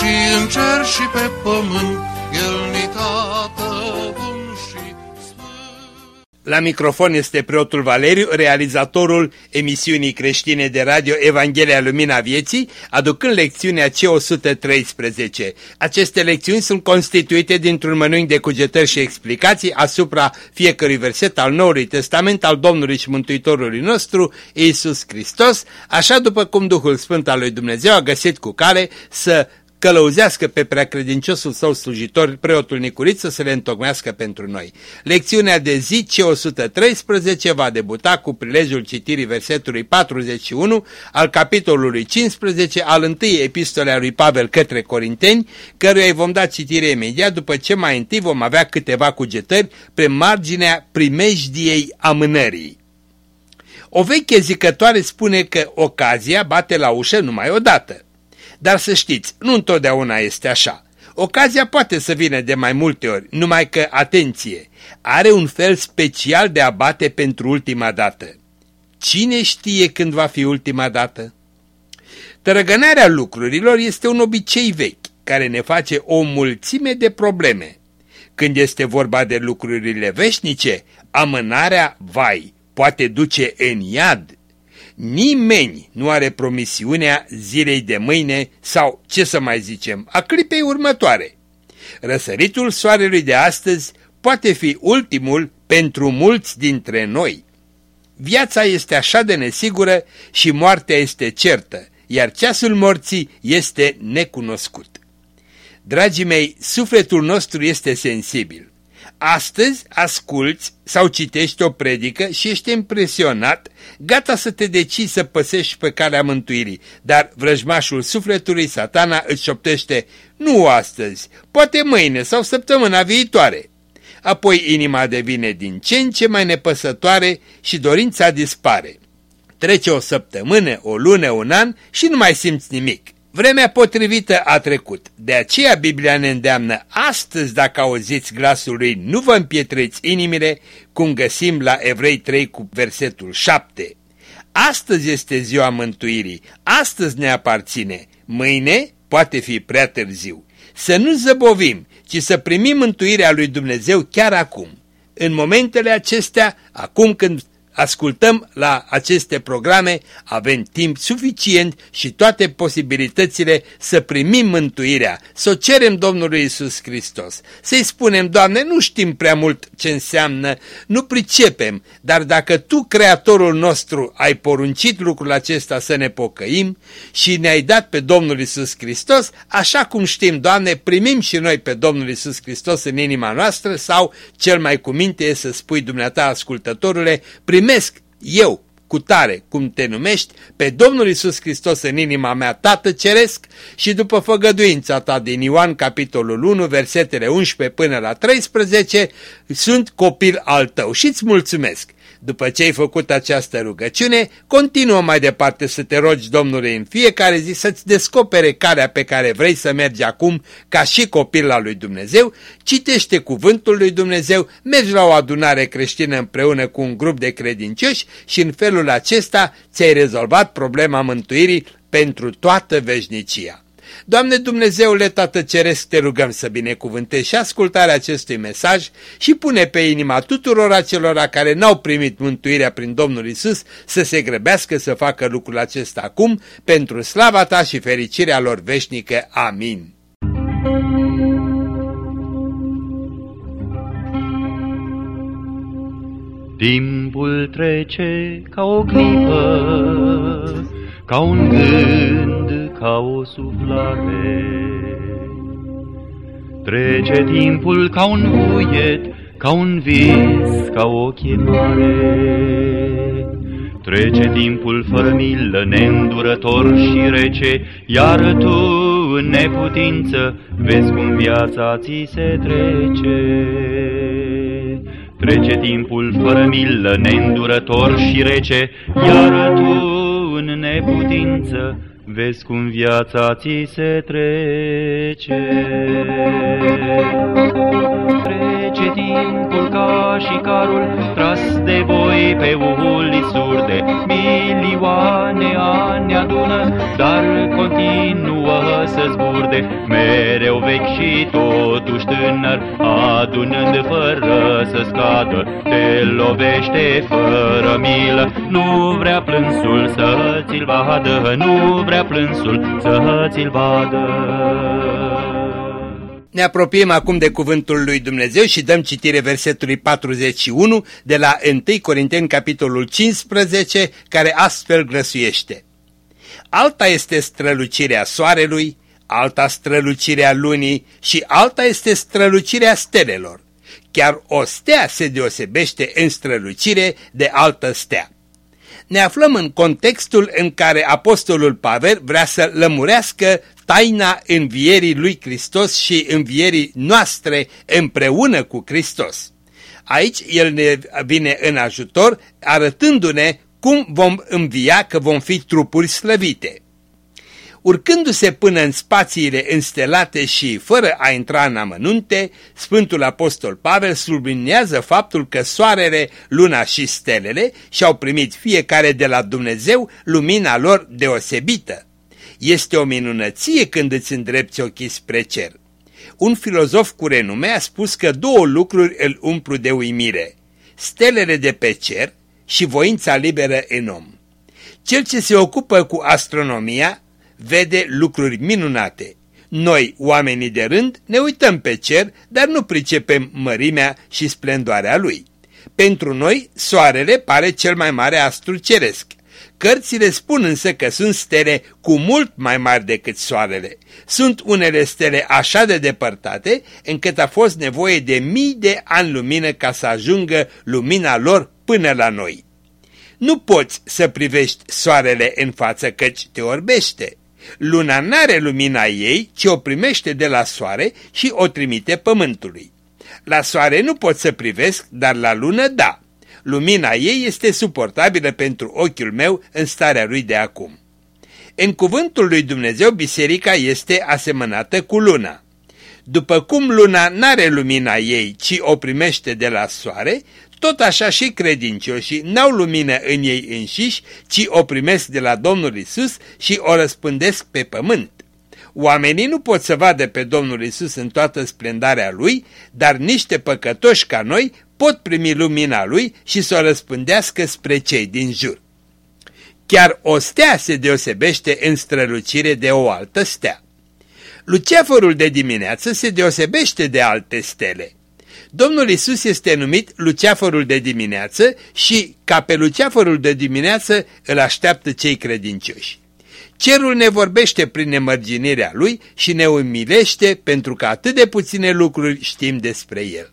și în cer și pe pământ, El ni tată la microfon este preotul Valeriu, realizatorul emisiunii creștine de radio Evanghelia Lumina Vieții, aducând lecțiunea C113. Aceste lecțiuni sunt constituite dintr-un mănânc de cugetări și explicații asupra fiecărui verset al Noului Testament al Domnului și Mântuitorului nostru, Iisus Hristos, așa după cum Duhul Sfânt al lui Dumnezeu a găsit cu care să călăuzească pe preacredinciosul său slujitor, preotul Nicuriță, să le întocmească pentru noi. Lecțiunea de zi C113 va debuta cu prilejul citirii versetului 41 al capitolului 15 al întâi epistolei lui Pavel către Corinteni, căruia îi vom da citire imediat după ce mai întâi vom avea câteva cugetări pe marginea primejdiei amânării. O veche zicătoare spune că ocazia bate la ușă numai odată. Dar să știți, nu întotdeauna este așa. Ocazia poate să vină de mai multe ori, numai că, atenție, are un fel special de a bate pentru ultima dată. Cine știe când va fi ultima dată? Trăgănarea lucrurilor este un obicei vechi, care ne face o mulțime de probleme. Când este vorba de lucrurile veșnice, amânarea, vai, poate duce în iad Nimeni nu are promisiunea zilei de mâine sau, ce să mai zicem, a clipei următoare. Răsăritul soarelui de astăzi poate fi ultimul pentru mulți dintre noi. Viața este așa de nesigură și moartea este certă, iar ceasul morții este necunoscut. Dragii mei, sufletul nostru este sensibil. Astăzi asculți sau citești o predică și ești impresionat, gata să te decizi să păsești pe calea mântuirii, dar vrăjmașul sufletului, satana, îți șoptește, nu astăzi, poate mâine sau săptămâna viitoare. Apoi inima devine din ce în ce mai nepăsătoare și dorința dispare. Trece o săptămână, o lună, un an și nu mai simți nimic. Vremea potrivită a trecut, de aceea Biblia ne îndeamnă astăzi dacă auziți glasul lui nu vă împietriți inimile, cum găsim la Evrei 3 cu versetul 7. Astăzi este ziua mântuirii, astăzi ne aparține, mâine poate fi prea târziu. Să nu zăbovim, ci să primim mântuirea lui Dumnezeu chiar acum. În momentele acestea, acum când ascultăm la aceste programe, avem timp suficient și toate posibilitățile să primim mântuirea, să o cerem Domnului Isus Hristos, să-i spunem, Doamne, nu știm prea mult ce înseamnă, nu pricepem, dar dacă Tu, Creatorul nostru, ai poruncit lucrul acesta să ne pocăim și ne-ai dat pe Domnul Isus Hristos, așa cum știm, Doamne, primim și noi pe Domnul Isus Hristos în inima noastră sau, cel mai cu minte e să spui dumneata, ascultătorule, primim primesc eu cu tare, cum te numești, pe Domnul Isus Hristos în inima mea, Tată Ceresc, și după făgăduința ta din Ioan, capitolul 1, versetele 11 până la 13, sunt copil al tău și îți mulțumesc. După ce ai făcut această rugăciune, continuă mai departe să te rogi Domnului în fiecare zi să-ți descopere calea pe care vrei să mergi acum ca și copil al lui Dumnezeu, citește cuvântul lui Dumnezeu, mergi la o adunare creștină împreună cu un grup de credincioși și în felul acesta ți-ai rezolvat problema mântuirii pentru toată veșnicia. Doamne Dumnezeule Tată Ceresc, te rugăm să binecuvântezi și ascultarea acestui mesaj și pune pe inima tuturor acelora care n-au primit mântuirea prin Domnul Isus să se grăbească să facă lucrul acesta acum pentru slava ta și fericirea lor veșnică. Amin. Timpul trece ca o clipă, ca un gând ca o suflare. Trece timpul ca un vuiet, ca un vis, ca o chemare. Trece timpul fără milă, neîndurător și rece, iar tu în neputință, vezi cum viața ți se trece. Trece timpul fără milă, neîndurător și rece, iar tu în neputință, vezi cum viața ți se trece. Trece timpul ca și carul tras de voi pe uliți surde, milioane ani adună, dar continuă să zburde, mereu vechi și totuși tânăr, adunând fără să scadă, te lovește fără milă, nu vrea plânsul să ți-l vadă, nu vrea plânsul să ți-l vadă. Ne apropiem acum de cuvântul lui Dumnezeu și dăm citire versetului 41 de la 1 Corinteni capitolul 15, care astfel grăsuiește. Alta este strălucirea soarelui, alta strălucirea lunii și alta este strălucirea stelelor. Chiar o stea se deosebește în strălucire de altă stea ne aflăm în contextul în care Apostolul Pavel vrea să lămurească taina învierii lui Hristos și învierii noastre împreună cu Hristos. Aici el ne vine în ajutor arătându-ne cum vom învia că vom fi trupuri slăvite. Urcându-se până în spațiile înstelate și fără a intra în amănunte, Sfântul Apostol Pavel sublinează faptul că soarele, luna și stelele și-au primit fiecare de la Dumnezeu lumina lor deosebită. Este o minunăție când îți îndrepți ochii spre cer. Un filozof cu renume a spus că două lucruri îl umplu de uimire, stelele de pe cer și voința liberă în om. Cel ce se ocupă cu astronomia vede lucruri minunate. Noi, oamenii de rând, ne uităm pe cer, dar nu pricepem mărimea și splendoarea lui. Pentru noi, soarele pare cel mai mare astru ceresc. Cărțile spun însă că sunt stele cu mult mai mari decât soarele. Sunt unele stele așa de depărtate încât a fost nevoie de mii de ani lumină ca să ajungă lumina lor până la noi. Nu poți să privești soarele în față căci te orbește. Luna n-are lumina ei, ci o primește de la soare și o trimite pământului. La soare nu pot să privesc, dar la lună da. Lumina ei este suportabilă pentru ochiul meu în starea lui de acum. În cuvântul lui Dumnezeu, biserica este asemănată cu luna. După cum luna n-are lumina ei, ci o primește de la soare, tot așa și credincioșii n-au lumină în ei înșiși, ci o primesc de la Domnul Isus și o răspândesc pe pământ. Oamenii nu pot să vadă pe Domnul Isus în toată splendarea Lui, dar niște păcătoși ca noi pot primi lumina Lui și să o răspândească spre cei din jur. Chiar o stea se deosebește în strălucire de o altă stea. Luceafărul de dimineață se deosebește de alte stele. Domnul Isus este numit Luceafărul de dimineață și ca pe Luceafărul de dimineață îl așteaptă cei credincioși. Cerul ne vorbește prin nemărginirea lui și ne umilește pentru că atât de puține lucruri știm despre el.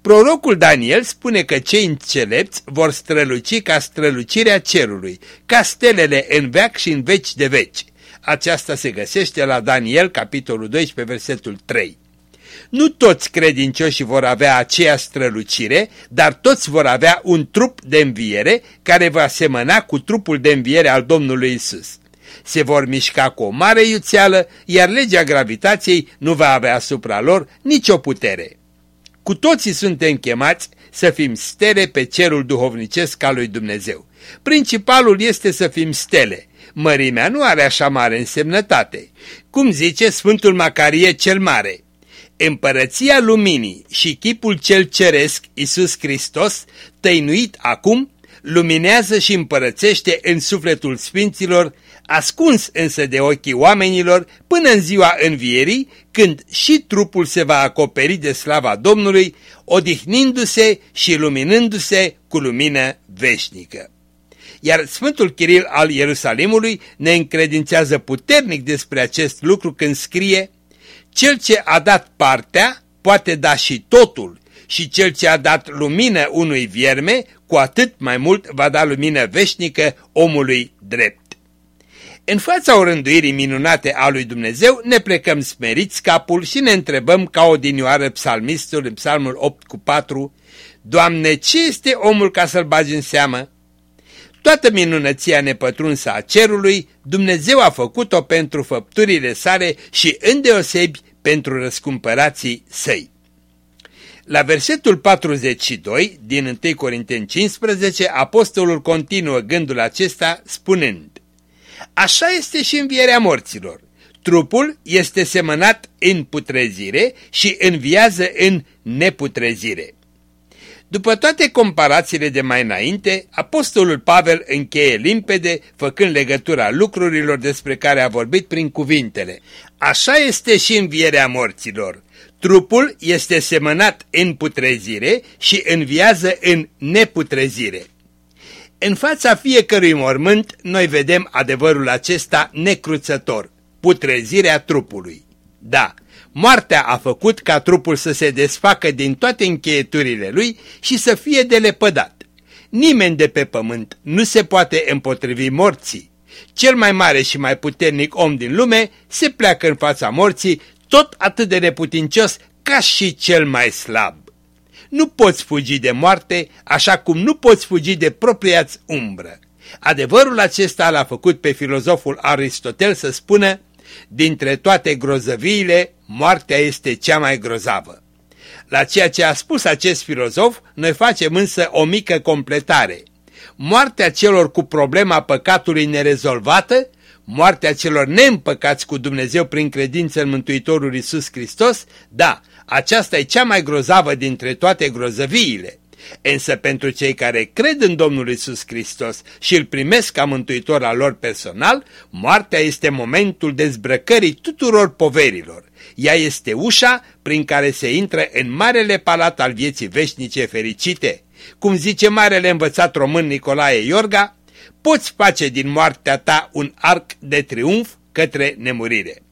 Prorocul Daniel spune că cei înțelepți vor străluci ca strălucirea cerului, ca stelele în veac și în veci de veci. Aceasta se găsește la Daniel, capitolul 12, versetul 3. Nu toți credincioșii vor avea aceeași strălucire, dar toți vor avea un trup de înviere care va semăna cu trupul de înviere al Domnului Isus. Se vor mișca cu o mare iuțeală, iar legea gravitației nu va avea asupra lor nicio putere. Cu toții suntem chemați să fim stele pe cerul duhovnicesc al lui Dumnezeu. Principalul este să fim stele. Mărimea nu are așa mare însemnătate. Cum zice Sfântul Macarie cel Mare, Împărăția luminii și chipul cel ceresc, Isus Hristos, tăinuit acum, luminează și împărățește în sufletul sfinților, ascuns însă de ochii oamenilor, până în ziua învierii, când și trupul se va acoperi de slava Domnului, odihnindu-se și luminându-se cu lumină veșnică. Iar Sfântul Chiril al Ierusalimului ne încredințează puternic despre acest lucru când scrie cel ce a dat partea poate da și totul și cel ce a dat lumină unui vierme, cu atât mai mult va da lumină veșnică omului drept. În fața orânduirii minunate a lui Dumnezeu ne plecăm smeriți capul și ne întrebăm ca odinioară psalmistul în psalmul 8 cu 4, Doamne, ce este omul ca să-l bagi în seamă? Toată minunăția nepătrunsă a cerului, Dumnezeu a făcut-o pentru făpturile sale și îndeosebi pentru răscumpărații săi. La versetul 42 din 1 Corinteni 15, apostolul continuă gândul acesta spunând Așa este și învierea morților. Trupul este semănat în putrezire și înviază în neputrezire. După toate comparațiile de mai înainte, apostolul Pavel încheie limpede, făcând legătura lucrurilor despre care a vorbit prin cuvintele. Așa este și învierea morților. Trupul este semănat în putrezire și înviază în neputrezire. În fața fiecărui mormânt noi vedem adevărul acesta necruțător, putrezirea trupului. Da, moartea a făcut ca trupul să se desfacă din toate încheieturile lui și să fie delepădat. Nimeni de pe pământ nu se poate împotrivi morții. Cel mai mare și mai puternic om din lume se pleacă în fața morții tot atât de neputincios ca și cel mai slab. Nu poți fugi de moarte, așa cum nu poți fugi de propria-ți umbră. Adevărul acesta l-a făcut pe filozoful Aristotel să spună, dintre toate grozăviile, moartea este cea mai grozavă. La ceea ce a spus acest filozof, noi facem însă o mică completare. Moartea celor cu problema păcatului nerezolvată, moartea celor neîmpăcați cu Dumnezeu prin credință în Mântuitorul Iisus Hristos, da, aceasta e cea mai grozavă dintre toate grozăviile. Însă pentru cei care cred în Domnul Isus Hristos și îl primesc ca mântuitor al lor personal, moartea este momentul dezbrăcării tuturor poverilor. Ea este ușa prin care se intră în marele palat al vieții veșnice fericite. Cum zice marele învățat român Nicolae Iorga, poți face din moartea ta un arc de triumf către nemurire.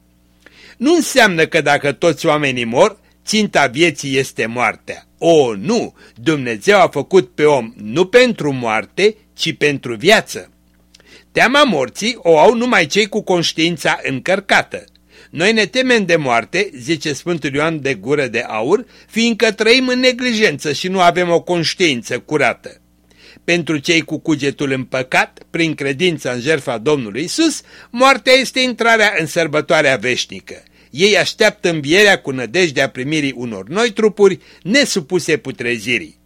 Nu înseamnă că dacă toți oamenii mor, ținta vieții este moartea. O, nu! Dumnezeu a făcut pe om nu pentru moarte, ci pentru viață. Teama morții o au numai cei cu conștiința încărcată. Noi ne temem de moarte, zice Sfântul Ioan de gură de aur, fiindcă trăim în neglijență și nu avem o conștiință curată. Pentru cei cu cugetul împăcat, prin credința în jertfa Domnului Isus, moartea este intrarea în sărbătoarea veșnică. Ei așteaptă învierea cu nădejdea primirii unor noi trupuri nesupuse putrezirii.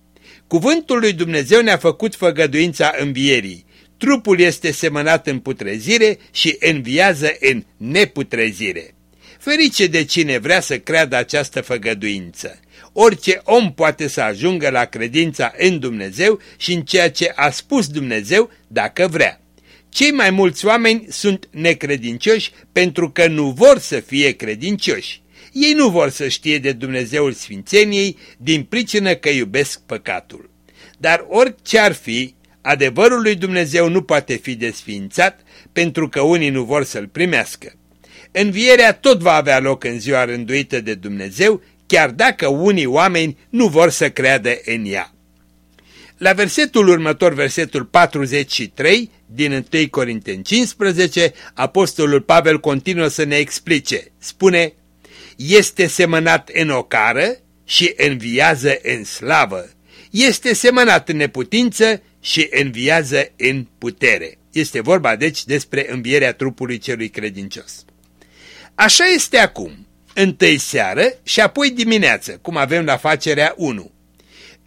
Cuvântul lui Dumnezeu ne-a făcut făgăduința învierii. Trupul este semănat în putrezire și înviază în neputrezire. Ferice de cine vrea să creadă această făgăduință. Orice om poate să ajungă la credința în Dumnezeu și în ceea ce a spus Dumnezeu dacă vrea. Cei mai mulți oameni sunt necredincioși pentru că nu vor să fie credincioși. Ei nu vor să știe de Dumnezeul Sfințeniei din pricină că iubesc păcatul. Dar orice ar fi, adevărul lui Dumnezeu nu poate fi desfințat pentru că unii nu vor să-l primească. Învierea tot va avea loc în ziua rânduită de Dumnezeu, chiar dacă unii oameni nu vor să creadă în ea. La versetul următor, versetul 43 din 1 Corinteni 15, apostolul Pavel continuă să ne explice. Spune, este semănat în ocară și înviază în slavă. Este semănat în neputință și înviază în putere. Este vorba deci despre învierea trupului celui credincios. Așa este acum, întâi seară și apoi dimineață, cum avem la facerea 1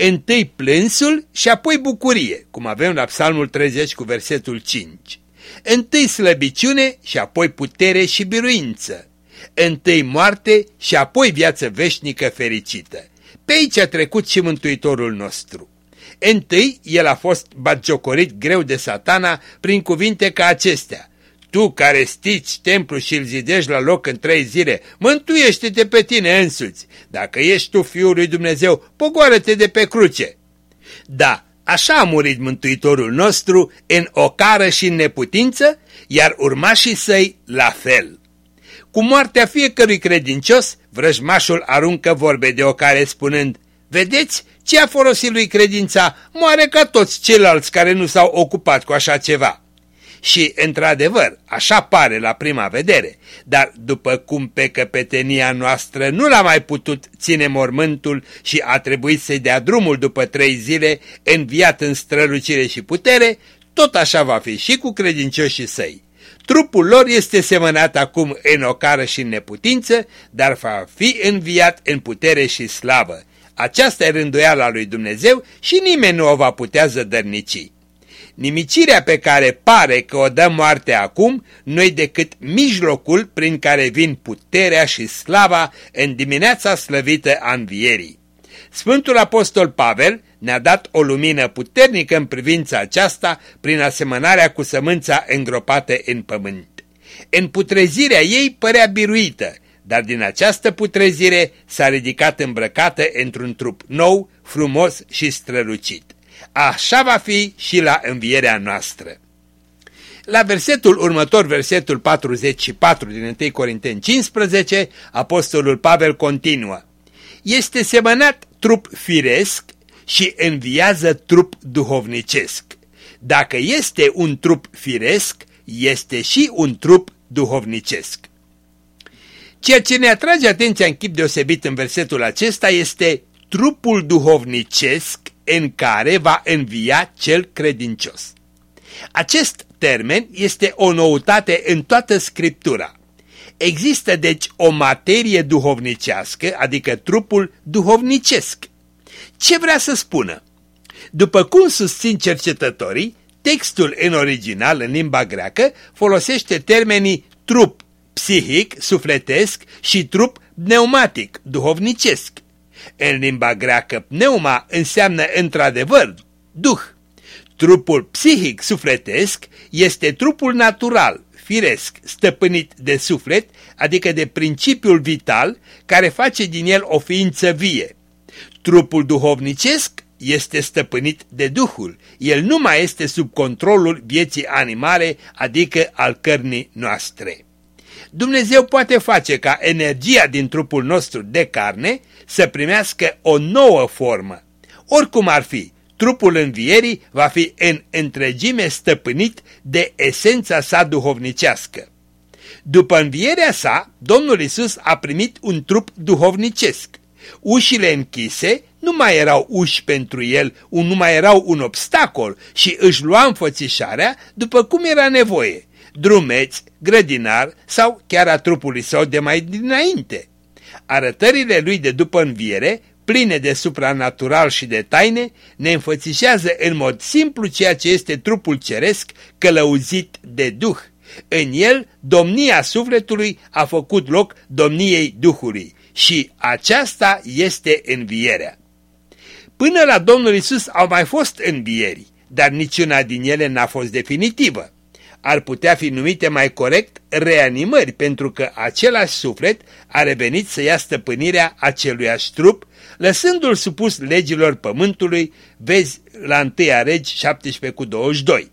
întâi plânsul și apoi bucurie, cum avem la Psalmul 30 cu versetul 5. Întâi slăbiciune și apoi putere și biruință. Întâi moarte și apoi viață veșnică fericită. Pe aici a trecut și Mântuitorul nostru. Întâi, el a fost batjocorit greu de satana prin cuvinte ca acestea. Tu care stici templu și îl zidești la loc în trei zile, mântuiește-te pe tine însuți. Dacă ești tu Fiul lui Dumnezeu, pogoară-te de pe cruce. Da, așa a murit Mântuitorul nostru în ocară și în neputință, iar urmașii săi la fel. Cu moartea fiecărui credincios, vrăjmașul aruncă vorbe de ocare spunând, Vedeți ce a folosit lui credința? Moare ca toți ceilalți care nu s-au ocupat cu așa ceva Și, într-adevăr, așa pare la prima vedere, dar după cum pe căpetenia noastră nu l-a mai putut ține mormântul și a trebuit să-i dea drumul după trei zile, înviat în strălucire și putere, tot așa va fi și cu credincioșii săi. Trupul lor este semănat acum în ocară și în neputință, dar va fi înviat în putere și slavă. Aceasta e rânduiala lui Dumnezeu și nimeni nu o va putea zădărnici. Nimicirea pe care pare că o dă moartea acum nu decât mijlocul prin care vin puterea și slava în dimineața slăvită a învierii. Sfântul Apostol Pavel ne-a dat o lumină puternică în privința aceasta prin asemănarea cu sămânța îngropată în pământ. În putrezirea ei părea biruită, dar din această putrezire s-a ridicat îmbrăcată într-un trup nou, frumos și strălucit. Așa va fi și la învierea noastră. La versetul următor, versetul 44 din 1 Corinteni 15, apostolul Pavel continuă. Este semănat trup firesc și înviază trup duhovnicesc. Dacă este un trup firesc, este și un trup duhovnicesc. Ceea ce ne atrage atenția în chip deosebit în versetul acesta este trupul duhovnicesc în care va învia cel credincios. Acest termen este o noutate în toată Scriptura. Există deci o materie duhovnicească, adică trupul duhovnicesc. Ce vrea să spună? După cum susțin cercetătorii, textul în original, în limba greacă, folosește termenii trup psihic, sufletesc și trup pneumatic, duhovnicesc. În limba greacă, pneuma înseamnă într-adevăr duh. Trupul psihic, sufletesc, este trupul natural, firesc, stăpânit de suflet, adică de principiul vital care face din el o ființă vie. Trupul duhovnicesc este stăpânit de Duhul. El nu mai este sub controlul vieții animale, adică al cărnii noastre. Dumnezeu poate face ca energia din trupul nostru de carne să primească o nouă formă. Oricum ar fi, trupul învierii va fi în întregime stăpânit de esența sa duhovnicească. După învierea sa, Domnul Isus a primit un trup duhovnicesc. Ușile închise nu mai erau uși pentru el, nu mai erau un obstacol și își lua înfățișarea după cum era nevoie, drumeți, grădinar sau chiar a trupului său de mai dinainte. Arătările lui de după înviere, pline de supranatural și de taine, ne înfățișează în mod simplu ceea ce este trupul ceresc călăuzit de Duh. În el, domnia sufletului a făcut loc domniei Duhului și aceasta este învierea. Până la Domnul Isus au mai fost învieri, dar niciuna din ele n-a fost definitivă. Ar putea fi numite mai corect reanimări, pentru că același suflet a revenit să ia stăpânirea aceluiași trup, lăsându-l supus legilor pământului, vezi la 1 Regi 17 cu 22.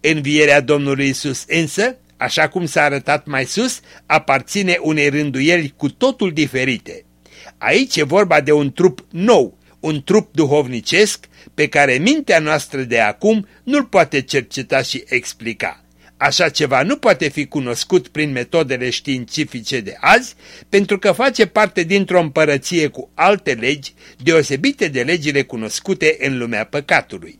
Învierea Domnului Isus însă, așa cum s-a arătat mai sus, aparține unei rânduieli cu totul diferite. Aici e vorba de un trup nou, un trup duhovnicesc pe care mintea noastră de acum nu-l poate cerceta și explica. Așa ceva nu poate fi cunoscut prin metodele științifice de azi, pentru că face parte dintr-o împărăție cu alte legi, deosebite de legile cunoscute în lumea păcatului.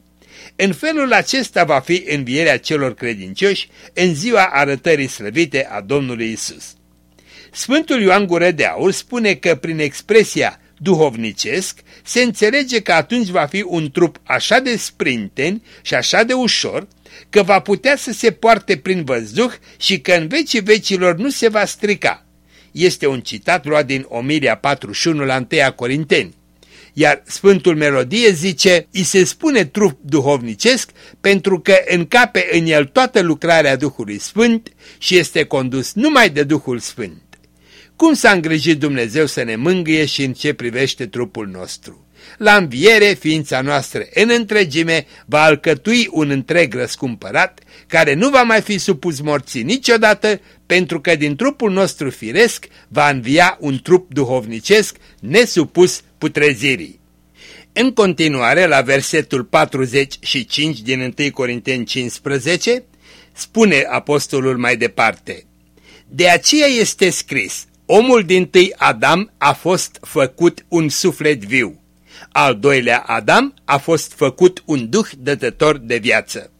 În felul acesta va fi învierea celor credincioși în ziua arătării slăvite a Domnului Isus. Sfântul Ioan Gură de Aur spune că prin expresia duhovnicesc, se înțelege că atunci va fi un trup așa de sprinten și așa de ușor, că va putea să se poarte prin văzduh și că în vecii vecilor nu se va strica. Este un citat luat din Omilia 41 la 1 Corinteni. Iar Sfântul Melodie zice, îi se spune trup duhovnicesc pentru că încape în el toată lucrarea Duhului Sfânt și este condus numai de Duhul Sfânt. Cum s-a îngrijit Dumnezeu să ne mângâie și în ce privește trupul nostru? La înviere, ființa noastră în întregime va alcătui un întreg răscumpărat, care nu va mai fi supus morții niciodată, pentru că din trupul nostru firesc va învia un trup duhovnicesc nesupus putrezirii. În continuare, la versetul 45 din 1 Corinteni 15, spune apostolul mai departe. De aceea este scris, omul din tâi Adam a fost făcut un suflet viu, al doilea Adam a fost făcut un duh dătător de viață.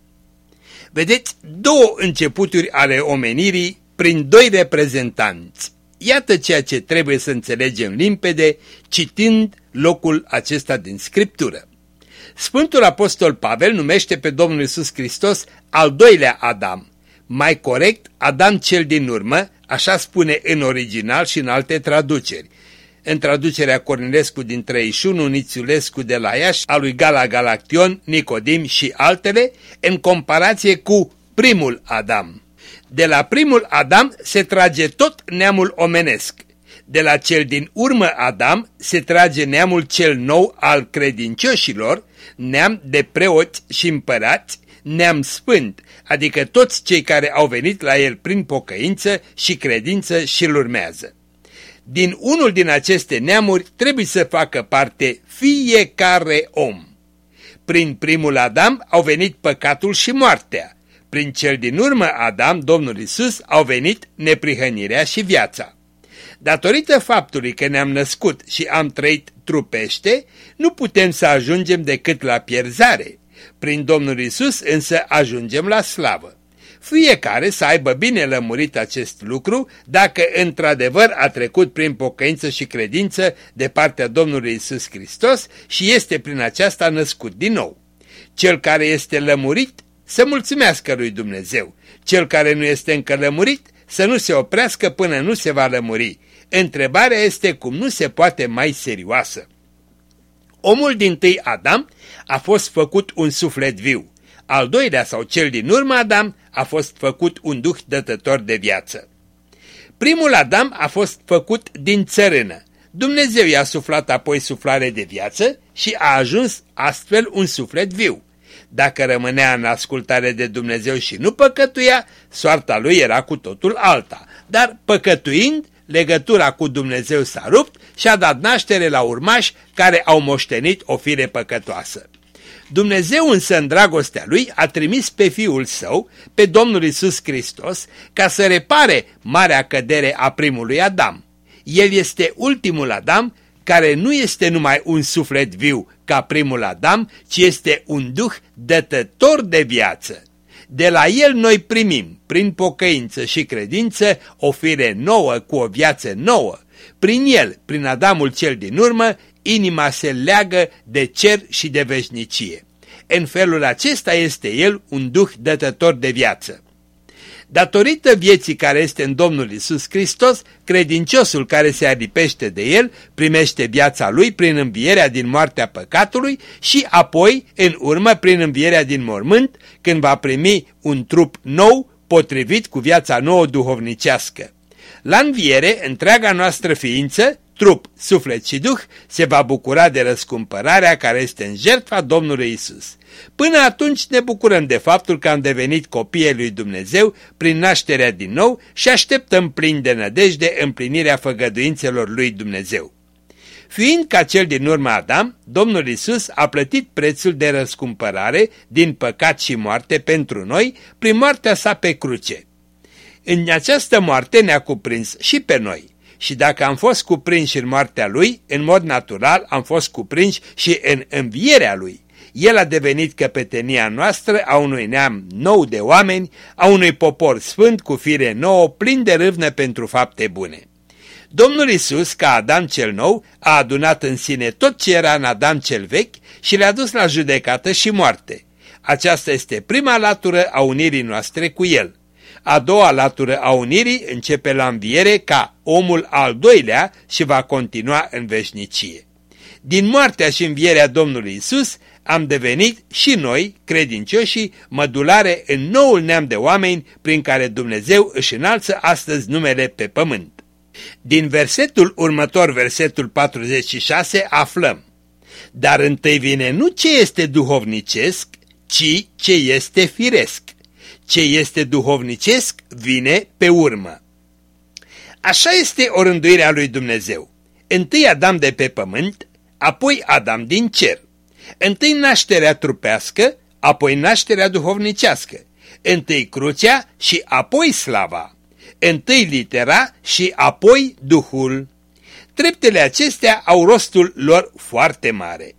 Vedeți două începuturi ale omenirii prin doi reprezentanți. Iată ceea ce trebuie să înțelegem limpede citind locul acesta din Scriptură. Sfântul Apostol Pavel numește pe Domnul Isus Hristos al doilea Adam, mai corect Adam cel din urmă, așa spune în original și în alte traduceri. În traducerea Cornilescu din 31, Nițiulescu de la Iași, a lui Gala Galaction, Nicodim și altele, în comparație cu primul Adam. De la primul Adam se trage tot neamul omenesc. De la cel din urmă Adam se trage neamul cel nou al credincioșilor, neam de preoți și împărați, neam sfânt, adică toți cei care au venit la el prin pocăință și credință și îl urmează. Din unul din aceste neamuri trebuie să facă parte fiecare om. Prin primul Adam au venit păcatul și moartea. Prin cel din urmă Adam, Domnul Isus, au venit neprihănirea și viața. Datorită faptului că ne-am născut și am trăit trupește, nu putem să ajungem decât la pierzare. Prin Domnul Isus însă ajungem la slavă. Fiecare să aibă bine lămurit acest lucru dacă într-adevăr a trecut prin pocăință și credință de partea Domnului Isus Hristos și este prin aceasta născut din nou. Cel care este lămurit să mulțumească lui Dumnezeu. Cel care nu este încă lămurit să nu se oprească până nu se va lămuri. Întrebarea este cum nu se poate mai serioasă. Omul din tâi Adam a fost făcut un suflet viu. Al doilea sau cel din urmă Adam a fost făcut un duh dătător de viață. Primul Adam a fost făcut din țărână. Dumnezeu i-a suflat apoi suflare de viață și a ajuns astfel un suflet viu. Dacă rămânea în ascultare de Dumnezeu și nu păcătuia, soarta lui era cu totul alta. Dar păcătuind, legătura cu Dumnezeu s-a rupt și a dat naștere la urmași care au moștenit o fire păcătoasă. Dumnezeu însă în dragostea lui a trimis pe Fiul Său, pe Domnul Isus Hristos, ca să repare marea cădere a primului Adam. El este ultimul Adam care nu este numai un suflet viu ca primul Adam, ci este un duh dătător de viață. De la el noi primim, prin pocăință și credință, o fire nouă cu o viață nouă. Prin el, prin Adamul cel din urmă, inima se leagă de cer și de veșnicie. În felul acesta este el un duh dătător de viață. Datorită vieții care este în Domnul Isus Hristos, credinciosul care se adipește de el primește viața lui prin învierea din moartea păcatului și apoi, în urmă, prin învierea din mormânt, când va primi un trup nou, potrivit cu viața nouă duhovnicească. La înviere, întreaga noastră ființă, trup, suflet și duh, se va bucura de răscumpărarea care este în jertfa Domnului Isus. Până atunci ne bucurăm de faptul că am devenit copii lui Dumnezeu prin nașterea din nou și așteptăm plin de nădejde împlinirea făgăduințelor lui Dumnezeu. Fiind ca cel din urmă Adam, Domnul Isus a plătit prețul de răscumpărare din păcat și moarte pentru noi prin moartea sa pe cruce. În această moarte ne-a cuprins și pe noi. Și dacă am fost cuprinși în moartea lui, în mod natural am fost cuprinși și în învierea lui. El a devenit căpetenia noastră a unui neam nou de oameni, a unui popor sfânt cu fire nouă, plin de râvnă pentru fapte bune. Domnul Isus, ca Adam cel nou, a adunat în sine tot ce era în Adam cel vechi și le-a dus la judecată și moarte. Aceasta este prima latură a unirii noastre cu El. A doua latură a unirii începe la înviere ca omul al doilea și va continua în veșnicie. Din moartea și învierea Domnului Isus am devenit și noi, credincioșii, mădulare în noul neam de oameni prin care Dumnezeu își înalță astăzi numele pe pământ. Din versetul următor, versetul 46, aflăm Dar întâi vine nu ce este duhovnicesc, ci ce este firesc. Ce este duhovnicesc vine pe urmă. Așa este o rânduire a lui Dumnezeu. Întâi Adam de pe pământ, apoi Adam din cer. Întâi nașterea trupească, apoi nașterea duhovnicească. Întâi crucea și apoi slava. Întâi litera și apoi Duhul. Treptele acestea au rostul lor foarte mare.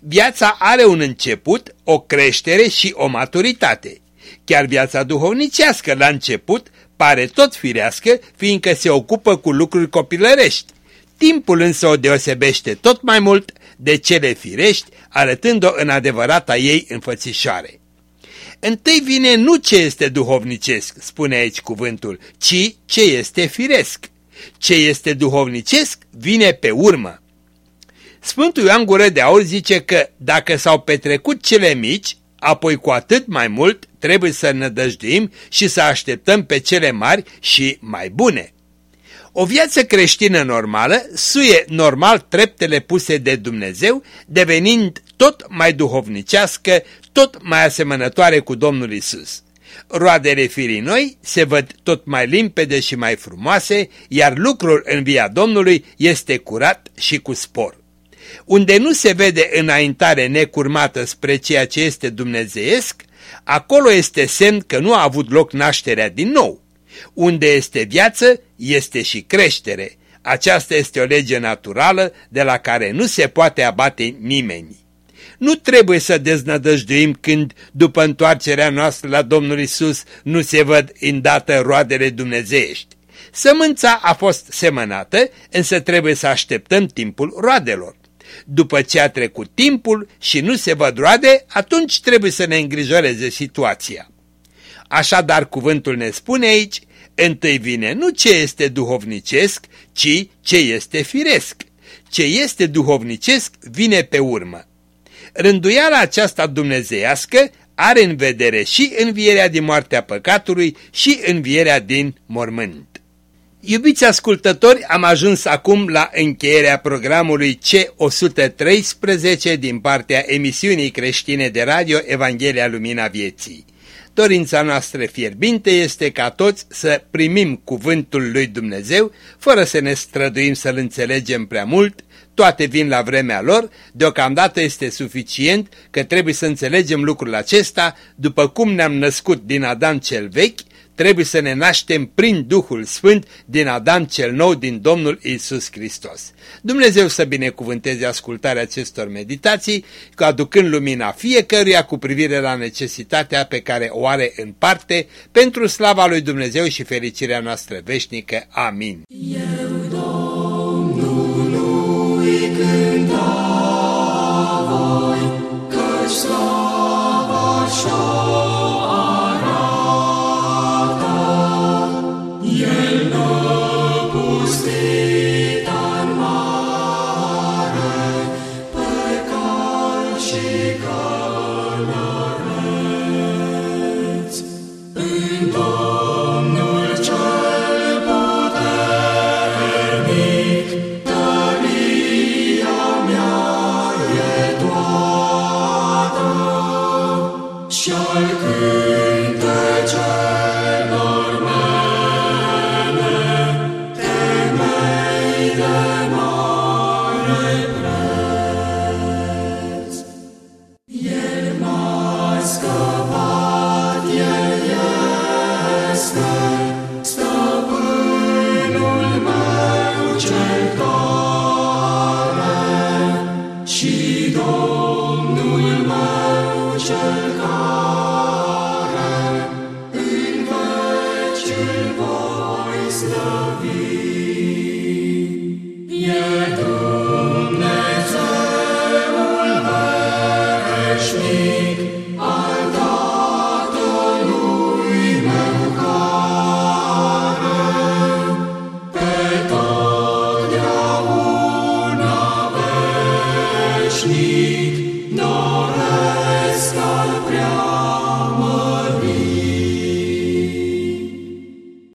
Viața are un început, o creștere și o maturitate. Chiar viața duhovnicească la început pare tot firească, fiindcă se ocupă cu lucruri copilărești. Timpul însă o deosebește tot mai mult de cele firești, arătând-o în adevărata ei înfățișoare. Întâi vine nu ce este duhovnicesc, spune aici cuvântul, ci ce este firesc. Ce este duhovnicesc vine pe urmă. Sfântul Ioan Gură de Aur zice că dacă s-au petrecut cele mici, apoi cu atât mai mult trebuie să nădăjduim și să așteptăm pe cele mari și mai bune. O viață creștină normală suie normal treptele puse de Dumnezeu, devenind tot mai duhovnicească, tot mai asemănătoare cu Domnul Isus. Roadele firii noi se văd tot mai limpede și mai frumoase, iar lucrul în via Domnului este curat și cu spor. Unde nu se vede înaintare necurmată spre ceea ce este dumnezeiesc, acolo este semn că nu a avut loc nașterea din nou. Unde este viață, este și creștere. Aceasta este o lege naturală de la care nu se poate abate nimeni. Nu trebuie să deznădăjduim când, după întoarcerea noastră la Domnul Isus, nu se văd îndată roadele dumnezeiești. Sămânța a fost semănată, însă trebuie să așteptăm timpul roadelor. După ce a trecut timpul și nu se văd roade, atunci trebuie să ne îngrijoreze situația. Așadar, cuvântul ne spune aici, întâi vine nu ce este duhovnicesc, ci ce este firesc. Ce este duhovnicesc vine pe urmă. Rânduiala aceasta dumnezeiască are în vedere și învierea din moartea păcatului și învierea din mormânt. Iubiți ascultători, am ajuns acum la încheierea programului C113 din partea emisiunii creștine de radio Evanghelia Lumina Vieții. Dorința noastră fierbinte este ca toți să primim cuvântul lui Dumnezeu, fără să ne străduim să-l înțelegem prea mult, toate vin la vremea lor, deocamdată este suficient că trebuie să înțelegem lucrul acesta, după cum ne-am născut din Adam cel vechi, trebuie să ne naștem prin Duhul Sfânt din Adam cel nou, din Domnul Isus Hristos. Dumnezeu să binecuvânteze ascultarea acestor meditații, aducând lumina fiecăruia cu privire la necesitatea pe care o are în parte, pentru slava lui Dumnezeu și fericirea noastră veșnică. Amin. Eu, Domnului, cânta